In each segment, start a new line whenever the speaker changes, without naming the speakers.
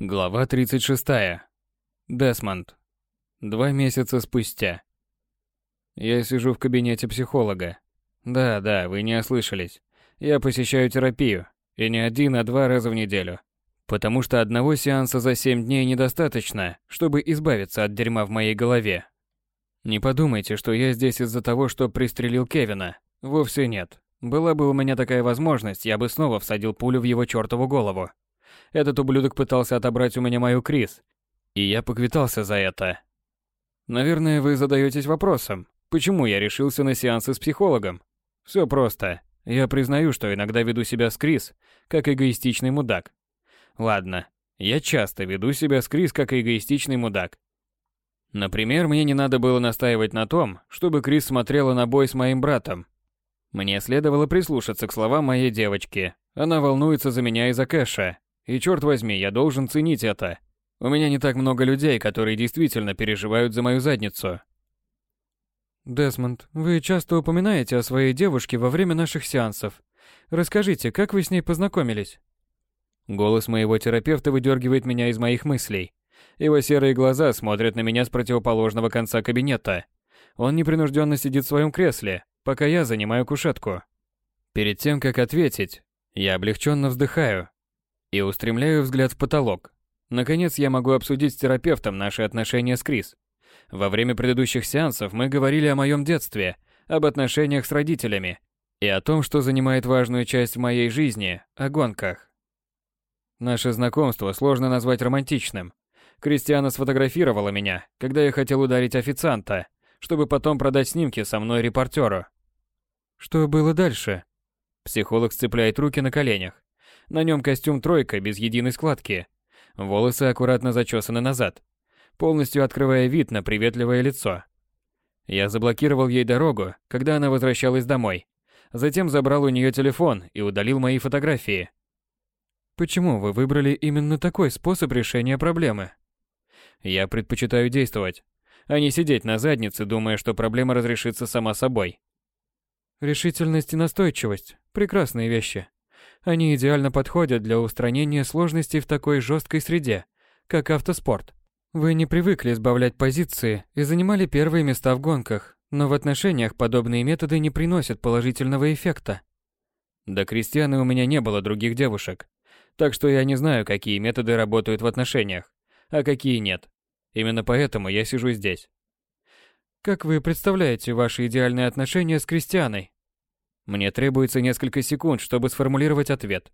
Глава 36. Десмонд. Два месяца спустя. Я сижу в кабинете психолога. Да, да, вы не ослышались. Я посещаю терапию. И не один, а два раза в неделю. Потому что одного сеанса за семь дней недостаточно, чтобы избавиться от дерьма в моей голове. Не подумайте, что я здесь из-за того, что пристрелил Кевина. Вовсе нет. Была бы у меня такая возможность, я бы снова всадил пулю в его чертову голову. Этот ублюдок пытался отобрать у меня мою Крис, и я поквитался за это. Наверное, вы задаетесь вопросом, почему я решился на сеансы с психологом? Все просто. Я признаю, что иногда веду себя с Крис, как эгоистичный мудак. Ладно, я часто веду себя с Крис, как эгоистичный мудак. Например, мне не надо было настаивать на том, чтобы Крис смотрела на бой с моим братом. Мне следовало прислушаться к словам моей девочки. Она волнуется за меня и за Кэша, и черт возьми, я должен ценить это. У меня не так много людей, которые действительно переживают за мою задницу.
Десмонд, вы часто упоминаете о своей девушке во время наших сеансов. Расскажите, как вы с ней познакомились?
Голос моего терапевта выдергивает меня из моих мыслей. Его серые глаза смотрят на меня с противоположного конца кабинета. Он непринужденно сидит в своем кресле, пока я занимаю кушетку. Перед тем, как ответить, я облегченно вздыхаю, и устремляю взгляд в потолок. Наконец я могу обсудить с терапевтом наши отношения с Крис. Во время предыдущих сеансов мы говорили о моем детстве, об отношениях с родителями и о том, что занимает важную часть в моей жизни – о гонках. Наше знакомство сложно назвать романтичным. Кристиана сфотографировала меня, когда я хотел ударить официанта, чтобы потом продать снимки со мной репортеру.
Что было дальше?
Психолог сцепляет руки на коленях. На нем костюм тройка без единой складки. Волосы аккуратно зачесаны назад, полностью открывая вид на приветливое лицо. Я заблокировал ей дорогу, когда она возвращалась домой. Затем забрал у нее телефон и удалил мои фотографии.
Почему вы выбрали именно такой способ решения проблемы?
Я предпочитаю действовать, а не сидеть на заднице, думая, что проблема разрешится сама собой.
Решительность и настойчивость – прекрасные вещи. Они идеально подходят для устранения сложностей в такой жесткой среде, как автоспорт. Вы не привыкли избавлять позиции и занимали первые места в гонках, но в отношениях подобные методы не приносят положительного эффекта.
До Кристианы у меня не было других девушек, так что я не знаю, какие методы работают в отношениях, а какие нет. Именно поэтому я сижу здесь.
Как вы представляете ваши идеальные отношения с Кристианой?
Мне требуется несколько секунд, чтобы сформулировать ответ.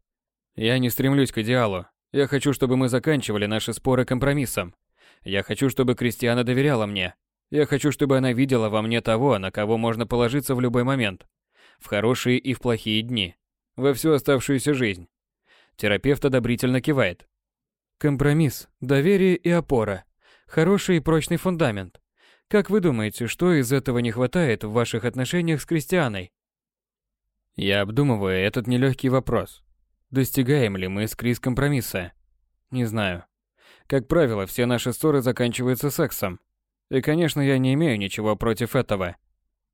Я не стремлюсь к идеалу. Я хочу, чтобы мы заканчивали наши споры компромиссом. Я хочу, чтобы Кристиана доверяла мне. Я хочу, чтобы она видела во мне того, на кого можно положиться в любой момент. В хорошие и в плохие дни. Во всю оставшуюся жизнь. Терапевт одобрительно кивает.
Компромисс, доверие и опора. Хороший и прочный фундамент. Как вы думаете, что из этого не хватает в ваших отношениях с Кристианой?
Я обдумываю этот нелегкий вопрос. Достигаем ли мы с Крис компромисса? Не знаю. Как правило, все наши ссоры заканчиваются сексом. И, конечно, я не имею ничего против этого.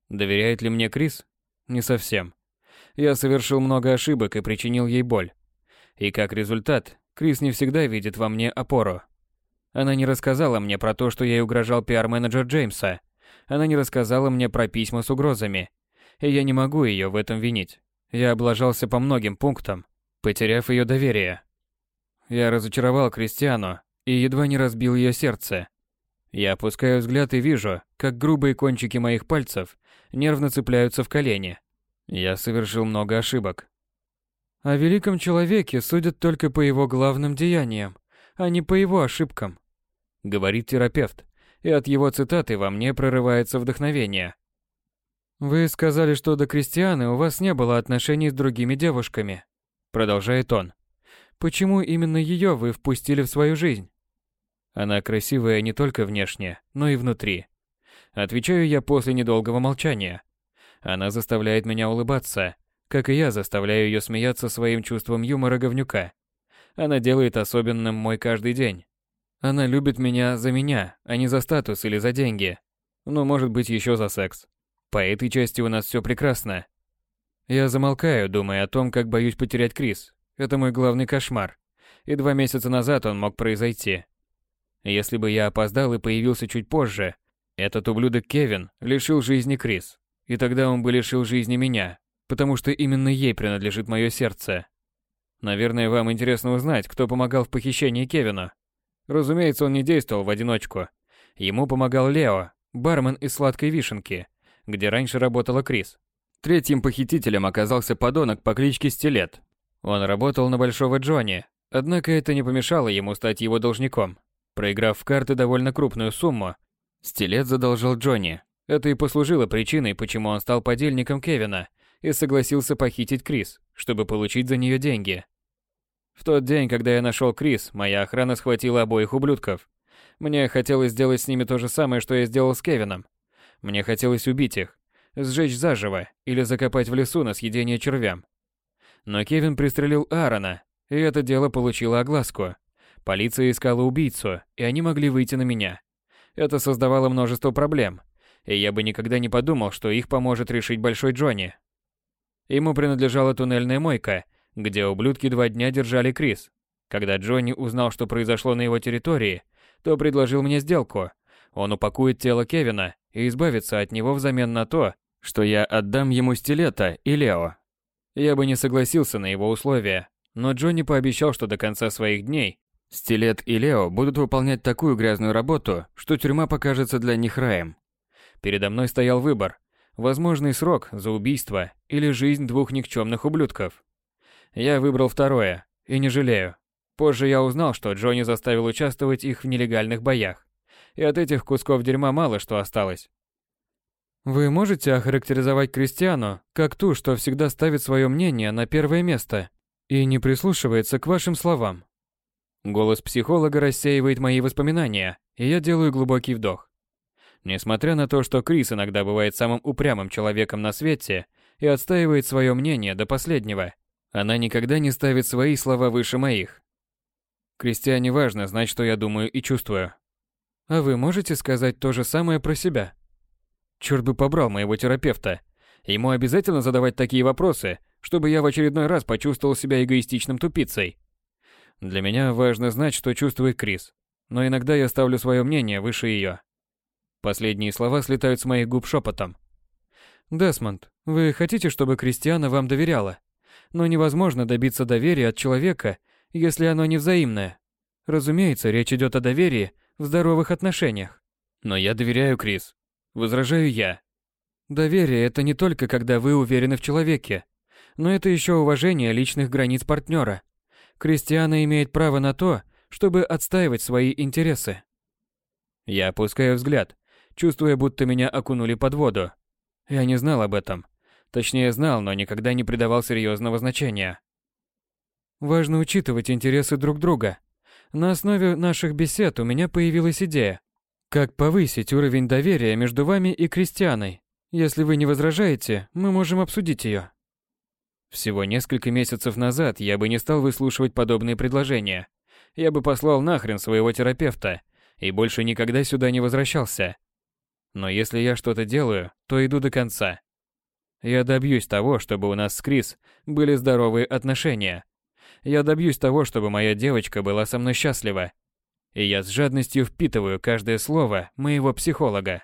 Доверяет ли мне Крис? Не совсем. Я совершил много ошибок и причинил ей боль. И как результат, Крис не всегда видит во мне опору. Она не рассказала мне про то, что ей угрожал пиар-менеджер Джеймса. Она не рассказала мне про письма с угрозами и я не могу ее в этом винить. Я облажался по многим пунктам, потеряв ее доверие. Я разочаровал Кристиану и едва не разбил ее сердце. Я опускаю взгляд и вижу, как грубые кончики моих пальцев нервно цепляются в колени. Я совершил много ошибок.
О великом человеке судят только по его главным деяниям, а не по его ошибкам,
говорит терапевт, и от его цитаты во мне прорывается вдохновение.
«Вы сказали, что до Кристианы у вас не было отношений с другими девушками», — продолжает он. «Почему именно ее вы впустили в свою жизнь?»
«Она красивая не только внешне, но и внутри». Отвечаю я после недолгого молчания. Она заставляет меня улыбаться, как и я заставляю ее смеяться своим чувством юмора говнюка. Она делает особенным мой каждый день. Она любит меня за меня, а не за статус или за деньги. Ну, может быть, еще за секс. По этой части у нас все прекрасно. Я замолкаю, думая о том, как боюсь потерять Крис. Это мой главный кошмар. и два месяца назад он мог произойти. Если бы я опоздал и появился чуть позже, этот ублюдок Кевин лишил жизни Крис, и тогда он бы лишил жизни меня, потому что именно ей принадлежит мое сердце. Наверное, вам интересно узнать, кто помогал в похищении Кевина. Разумеется, он не действовал в одиночку. Ему помогал Лео, бармен из «Сладкой вишенки», где раньше работала Крис. Третьим похитителем оказался подонок по кличке Стилет. Он работал на Большого Джонни, однако это не помешало ему стать его должником. Проиграв в карты довольно крупную сумму, Стилет задолжал Джонни. Это и послужило причиной, почему он стал подельником Кевина и согласился похитить Крис, чтобы получить за нее деньги. В тот день, когда я нашел Крис, моя охрана схватила обоих ублюдков. Мне хотелось сделать с ними то же самое, что я сделал с Кевином. Мне хотелось убить их, сжечь заживо или закопать в лесу на съедение червям. Но Кевин пристрелил Аарона, и это дело получило огласку. Полиция искала убийцу, и они могли выйти на меня. Это создавало множество проблем, и я бы никогда не подумал, что их поможет решить Большой Джонни. Ему принадлежала туннельная мойка, где ублюдки два дня держали Крис. Когда Джонни узнал, что произошло на его территории, то предложил мне сделку. Он упакует тело Кевина и избавится от него взамен на то, что я отдам ему стилета и Лео. Я бы не согласился на его условия, но Джонни пообещал, что до конца своих дней Стилет и Лео будут выполнять такую грязную работу, что тюрьма покажется для них раем. Передо мной стоял выбор – возможный срок за убийство или жизнь двух никчемных ублюдков. Я выбрал второе, и не жалею. Позже я узнал, что Джонни заставил участвовать их в нелегальных боях, и от этих кусков дерьма мало что осталось.
Вы можете охарактеризовать Кристиану как ту, что всегда ставит свое мнение на первое место и не прислушивается к вашим словам?
Голос психолога рассеивает мои воспоминания, и я делаю глубокий вдох. Несмотря на то, что Крис иногда бывает самым упрямым человеком на свете и отстаивает свое мнение до последнего, она никогда не ставит свои слова выше моих. Кристиане важно знать, что я думаю и чувствую.
А вы можете сказать то же самое про себя?
Черт бы побрал моего терапевта. Ему обязательно задавать такие вопросы, чтобы я в очередной раз почувствовал себя эгоистичным тупицей. Для меня важно знать, что чувствует Крис, но иногда я ставлю свое мнение выше ее. Последние слова слетают с моих губ шепотом.
Десмонд, вы хотите, чтобы Кристиана вам доверяла? Но невозможно добиться доверия от человека, если оно не взаимное. Разумеется, речь идет о доверии в здоровых отношениях.
Но я доверяю Крис. Возражаю я.
Доверие – это не только когда вы уверены в человеке, но это еще уважение личных границ партнера. Кристиана имеет право на то, чтобы отстаивать свои интересы.
Я опускаю взгляд, чувствуя, будто меня окунули под воду. Я не знал об этом. Точнее, знал, но никогда не придавал серьезного значения.
Важно учитывать интересы друг друга. На основе наших бесед у меня появилась идея. Как повысить уровень доверия между вами и Кристианой? Если вы не возражаете, мы можем обсудить ее.
Всего несколько месяцев назад я бы не стал выслушивать подобные предложения. Я бы послал нахрен своего терапевта и больше никогда сюда не возвращался. Но если я что-то делаю, то иду до конца. Я добьюсь того, чтобы у нас с Крис были здоровые отношения. Я добьюсь того, чтобы моя девочка была со мной счастлива. И я с жадностью впитываю каждое слово моего психолога.